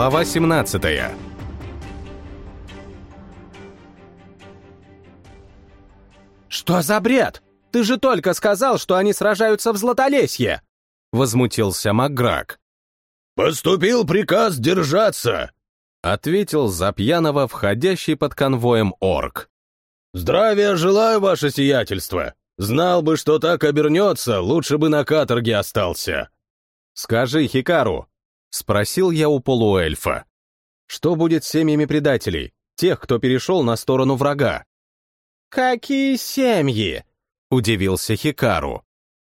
Глава 17 «Что за бред? Ты же только сказал, что они сражаются в Златолесье!» Возмутился Макграк. «Поступил приказ держаться!» Ответил за пьяного входящий под конвоем орк. «Здравия желаю, ваше сиятельство! Знал бы, что так обернется, лучше бы на каторге остался!» «Скажи, Хикару!» — спросил я у полуэльфа. «Что будет с семьями предателей, тех, кто перешел на сторону врага?» «Какие семьи?» — удивился Хикару.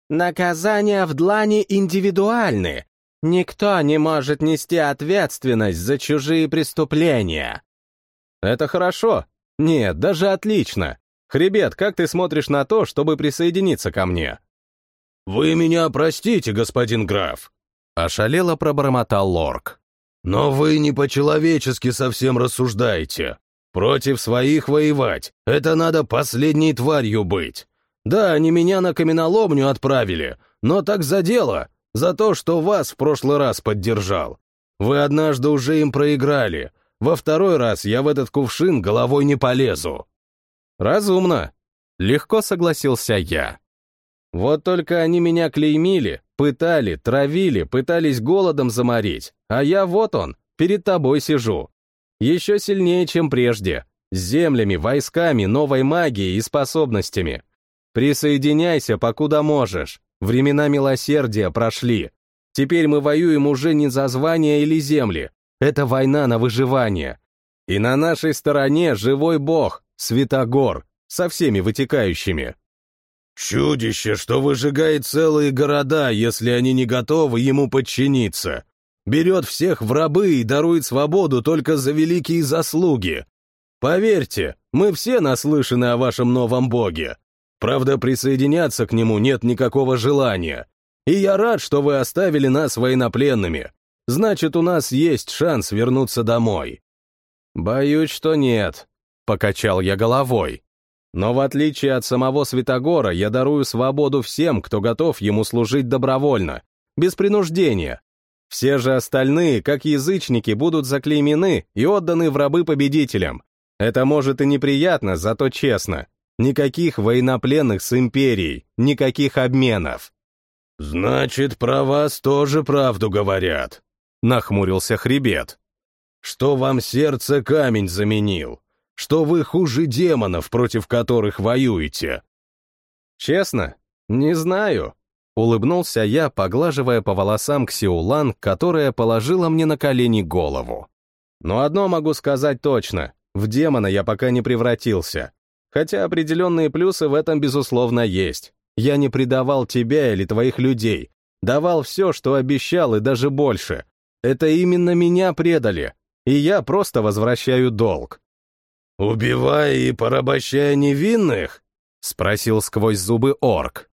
«Наказания в длани индивидуальны. Никто не может нести ответственность за чужие преступления». «Это хорошо. Нет, даже отлично. Хребет, как ты смотришь на то, чтобы присоединиться ко мне?» «Вы меня простите, господин граф», — ошалело пробормотал Лорк. «Но вы не по-человечески совсем рассуждаете. Против своих воевать — это надо последней тварью быть. Да, они меня на каменоломню отправили, но так за дело, за то, что вас в прошлый раз поддержал. Вы однажды уже им проиграли, во второй раз я в этот кувшин головой не полезу». «Разумно», — легко согласился я. «Вот только они меня клеймили, пытали, травили, пытались голодом заморить, а я вот он, перед тобой сижу. Еще сильнее, чем прежде. С землями, войсками, новой магией и способностями. Присоединяйся, покуда можешь. Времена милосердия прошли. Теперь мы воюем уже не за звания или земли. Это война на выживание. И на нашей стороне живой бог, Святогор, со всеми вытекающими. Чудище, что выжигает целые города, если они не готовы ему подчиниться берет всех в рабы и дарует свободу только за великие заслуги. Поверьте, мы все наслышаны о вашем новом боге. Правда, присоединяться к нему нет никакого желания. И я рад, что вы оставили нас военнопленными. Значит, у нас есть шанс вернуться домой. Боюсь, что нет, — покачал я головой. Но в отличие от самого Святогора, я дарую свободу всем, кто готов ему служить добровольно, без принуждения, все же остальные, как язычники, будут заклеймены и отданы в рабы победителям. Это может и неприятно, зато честно. Никаких военнопленных с империей, никаких обменов. «Значит, про вас тоже правду говорят», — нахмурился хребет. «Что вам сердце камень заменил? Что вы хуже демонов, против которых воюете?» «Честно? Не знаю», Улыбнулся я, поглаживая по волосам Ксиулан, которая положила мне на колени голову. Но одно могу сказать точно. В демона я пока не превратился. Хотя определенные плюсы в этом, безусловно, есть. Я не предавал тебя или твоих людей. Давал все, что обещал, и даже больше. Это именно меня предали. И я просто возвращаю долг. «Убивая и порабощая невинных?» — спросил сквозь зубы орк.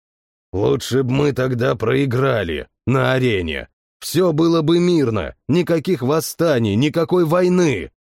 Лучше б мы тогда проиграли, на арене. Все было бы мирно, никаких восстаний, никакой войны.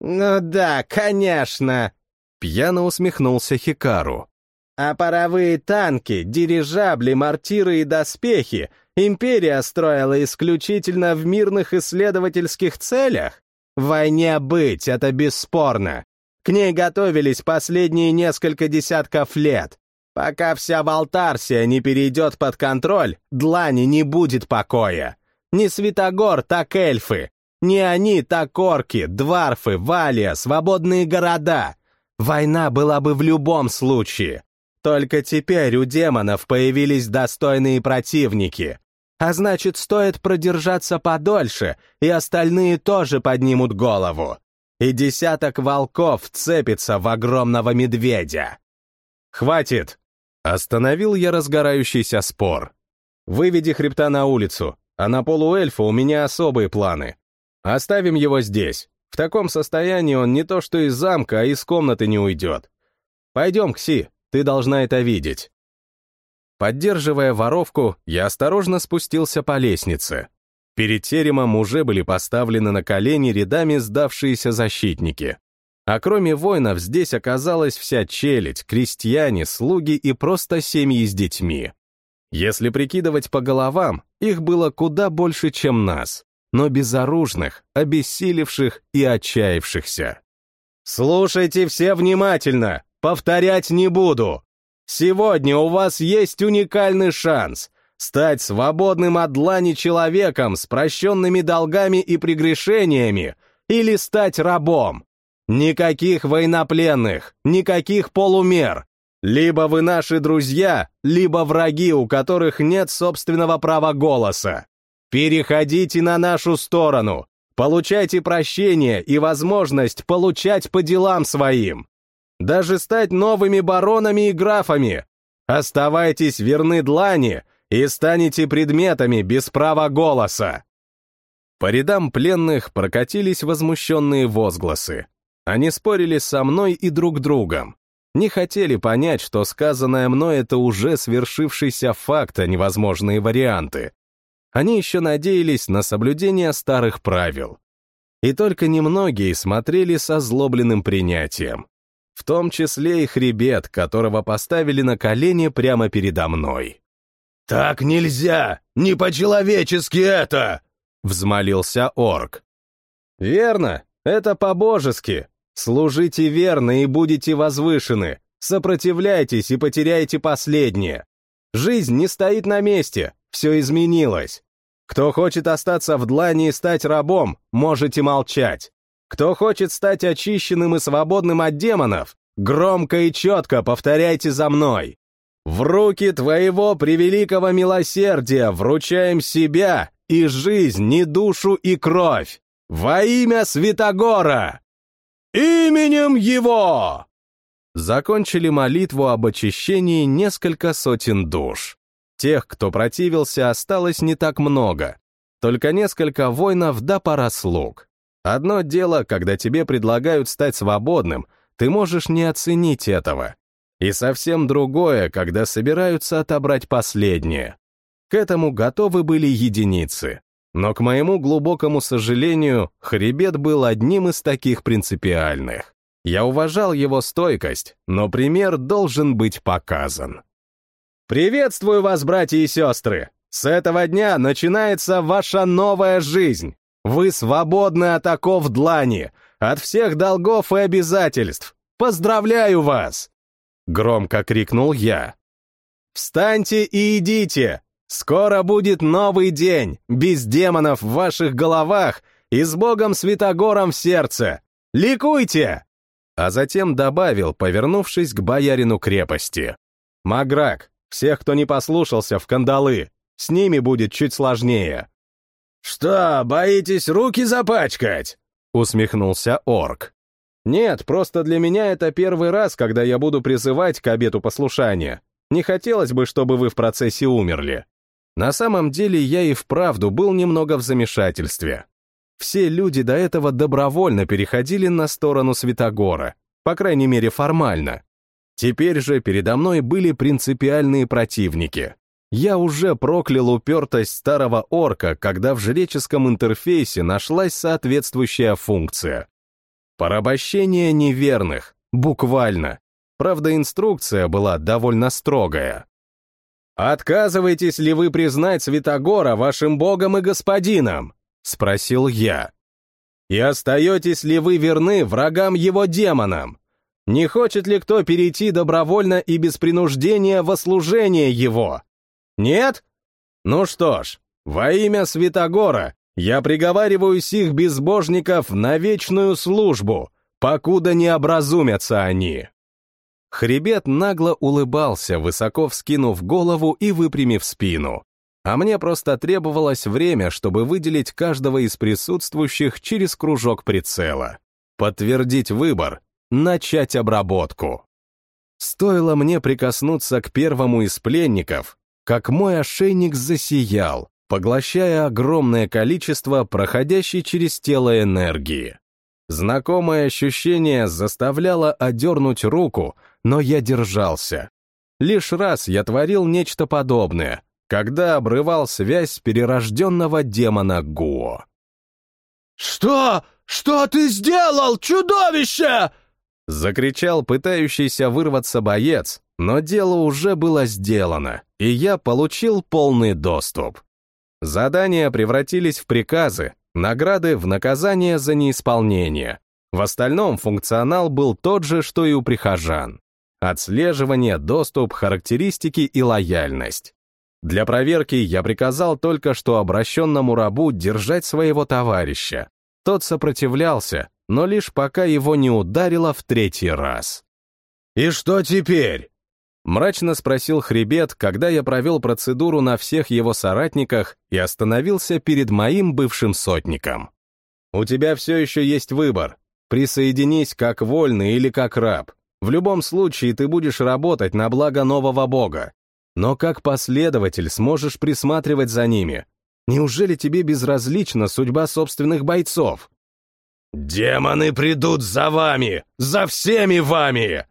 Ну да, конечно. Пьяно усмехнулся Хикару. А паровые танки, дирижабли, мортиры и доспехи империя строила исключительно в мирных исследовательских целях? Войне быть, это бесспорно. К ней готовились последние несколько десятков лет. Пока вся Валтарсия не перейдет под контроль, Длани не будет покоя. Не Святогор, так эльфы. Не они, так орки, дварфы, валия, свободные города. Война была бы в любом случае. Только теперь у демонов появились достойные противники. А значит, стоит продержаться подольше, и остальные тоже поднимут голову. И десяток волков цепится в огромного медведя. «Хватит!» Остановил я разгорающийся спор. «Выведи хребта на улицу, а на полуэльфа у меня особые планы. Оставим его здесь. В таком состоянии он не то что из замка, а из комнаты не уйдет. Пойдем, Кси, ты должна это видеть». Поддерживая воровку, я осторожно спустился по лестнице. Перед теремом уже были поставлены на колени рядами сдавшиеся защитники. А кроме воинов здесь оказалась вся челядь, крестьяне, слуги и просто семьи с детьми. Если прикидывать по головам, их было куда больше, чем нас. но безоружных, обессилевших и отчаявшихся. «Слушайте все внимательно, повторять не буду. Сегодня у вас есть уникальный шанс стать свободным от длани человеком с прощенными долгами и прегрешениями или стать рабом. Никаких военнопленных, никаких полумер. Либо вы наши друзья, либо враги, у которых нет собственного права голоса. Переходите на нашу сторону, получайте прощение и возможность получать по делам своим. Даже стать новыми баронами и графами. Оставайтесь верны длани и станете предметами без права голоса. По рядам пленных прокатились возмущенные возгласы. Они спорили со мной и друг другом. Не хотели понять, что сказанное мной — это уже свершившийся факт, а невозможные варианты. Они еще надеялись на соблюдение старых правил. И только немногие смотрели со злобленным принятием. В том числе и хребет, которого поставили на колени прямо передо мной. «Так нельзя! Не по-человечески это!» — взмолился орк. «Верно, это по-божески. Служите верно и будете возвышены. Сопротивляйтесь и потеряете последнее. Жизнь не стоит на месте, все изменилось. Кто хочет остаться в длани и стать рабом, можете молчать. Кто хочет стать очищенным и свободным от демонов, громко и четко повторяйте за мной. В руки твоего превеликого милосердия вручаем себя и жизнь, и душу, и кровь. Во имя Святогора! Именем его! Закончили молитву об очищении несколько сотен душ. Тех, кто противился, осталось не так много. Только несколько воинов да пара слуг. Одно дело, когда тебе предлагают стать свободным, ты можешь не оценить этого. И совсем другое, когда собираются отобрать последнее. К этому готовы были единицы. Но, к моему глубокому сожалению, хребет был одним из таких принципиальных. Я уважал его стойкость, но пример должен быть показан. «Приветствую вас, братья и сестры! С этого дня начинается ваша новая жизнь! Вы свободны от оков длани, от всех долгов и обязательств! Поздравляю вас!» Громко крикнул я. «Встаньте и идите! Скоро будет новый день, без демонов в ваших головах и с Богом Святогором в сердце! Ликуйте!» А затем добавил, повернувшись к боярину крепости. «Маграк, всех, кто не послушался, в кандалы. С ними будет чуть сложнее». «Что, боитесь руки запачкать?» — усмехнулся орк. Нет, просто для меня это первый раз, когда я буду призывать к обету послушания. Не хотелось бы, чтобы вы в процессе умерли. На самом деле я и вправду был немного в замешательстве. Все люди до этого добровольно переходили на сторону Святогора, по крайней мере формально. Теперь же передо мной были принципиальные противники. Я уже проклял упертость старого орка, когда в жреческом интерфейсе нашлась соответствующая функция. Порабощение неверных, буквально. Правда, инструкция была довольно строгая. «Отказываетесь ли вы признать Святогора вашим богом и господином?» — спросил я. «И остаетесь ли вы верны врагам его демонам? Не хочет ли кто перейти добровольно и без принуждения во служение его? Нет? Ну что ж, во имя Святогора я приговариваю сих безбожников на вечную службу, покуда не образумятся они. Хребет нагло улыбался, высоко вскинув голову и выпрямив спину. А мне просто требовалось время, чтобы выделить каждого из присутствующих через кружок прицела. Подтвердить выбор, начать обработку. Стоило мне прикоснуться к первому из пленников, как мой ошейник засиял, поглощая огромное количество проходящей через тело энергии. Знакомое ощущение заставляло одернуть руку, но я держался. Лишь раз я творил нечто подобное, когда обрывал связь перерожденного демона Гуо. «Что? Что ты сделал, чудовище?» Закричал пытающийся вырваться боец, но дело уже было сделано, и я получил полный доступ. Задания превратились в приказы, Награды в наказание за неисполнение. В остальном функционал был тот же, что и у прихожан. Отслеживание, доступ, характеристики и лояльность. Для проверки я приказал только что обращенному рабу держать своего товарища. Тот сопротивлялся, но лишь пока его не ударило в третий раз. «И что теперь?» Мрачно спросил хребет, когда я провел процедуру на всех его соратниках и остановился перед моим бывшим сотником. «У тебя все еще есть выбор. Присоединись как вольный или как раб. В любом случае ты будешь работать на благо нового бога. Но как последователь сможешь присматривать за ними? Неужели тебе безразлична судьба собственных бойцов? «Демоны придут за вами! За всеми вами!»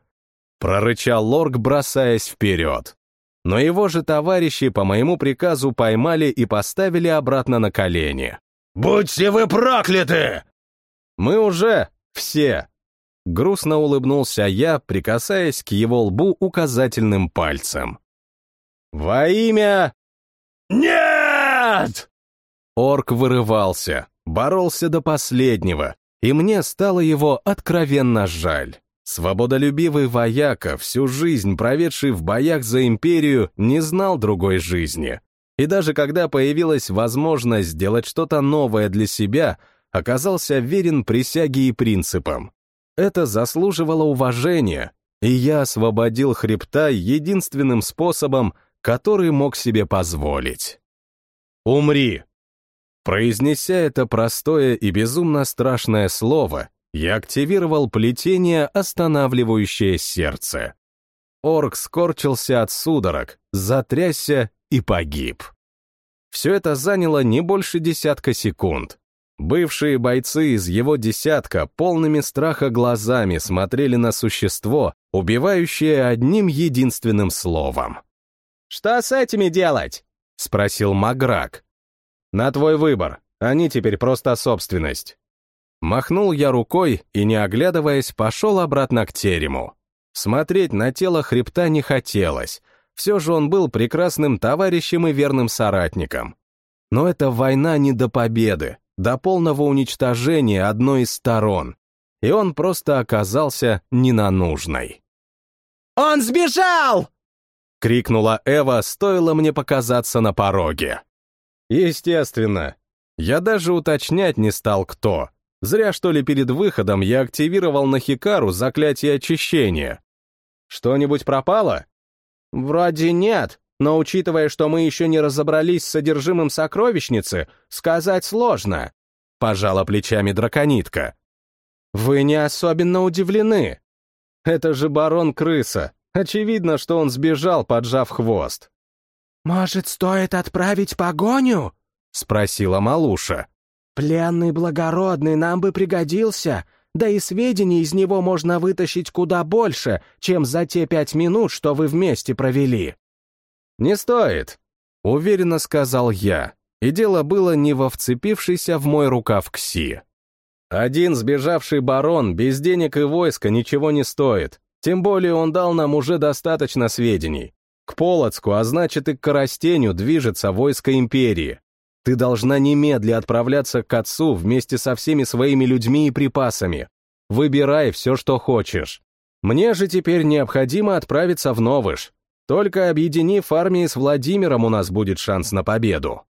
Прорычал Лорг, бросаясь вперед. Но его же товарищи по моему приказу поймали и поставили обратно на колени. «Будьте вы прокляты!» «Мы уже все!» Грустно улыбнулся я, прикасаясь к его лбу указательным пальцем. «Во имя...» «Нет!» Орк вырывался, боролся до последнего, и мне стало его откровенно жаль. Свободолюбивый вояка, всю жизнь проведший в боях за империю, не знал другой жизни. И даже когда появилась возможность сделать что-то новое для себя, оказался верен присяге и принципам. Это заслуживало уважения, и я освободил хребта единственным способом, который мог себе позволить. «Умри!» Произнеся это простое и безумно страшное слово, я активировал плетение, останавливающее сердце. Орк скорчился от судорог, затрясся и погиб. Все это заняло не больше десятка секунд. Бывшие бойцы из его десятка полными страха глазами смотрели на существо, убивающее одним единственным словом. «Что с этими делать?» — спросил Маграк. «На твой выбор. Они теперь просто собственность». Махнул я рукой и, не оглядываясь, пошел обратно к терему. Смотреть на тело хребта не хотелось. Все же он был прекрасным товарищем и верным соратником. Но эта война не до победы, до полного уничтожения одной из сторон. И он просто оказался ненанужной. «Он сбежал!» — крикнула Эва, стоило мне показаться на пороге. Естественно. Я даже уточнять не стал, кто. Зря, что ли, перед выходом я активировал на Хикару заклятие очищения. Что-нибудь пропало? Вроде нет, но учитывая, что мы еще не разобрались с содержимым сокровищницы, сказать сложно. Пожала плечами драконитка. Вы не особенно удивлены. Это же барон крыса, Очевидно, что он сбежал, поджав хвост. «Может, стоит отправить погоню?» — спросила Малуша. «Пленный благородный нам бы пригодился, да и сведений из него можно вытащить куда больше, чем за те пять минут, что вы вместе провели». «Не стоит», — уверенно сказал я, и дело было не во вцепившейся в мой рукав Кси. Один сбежавший барон без денег и войска ничего не стоит, тем более он дал нам уже достаточно сведений. К Полоцку, а значит и к Коростеню движется войско империи. Ты должна немедля отправляться к отцу вместе со всеми своими людьми и припасами. Выбирай все, что хочешь. Мне же теперь необходимо отправиться в Новыш. Только объединив армии с Владимиром у нас будет шанс на победу.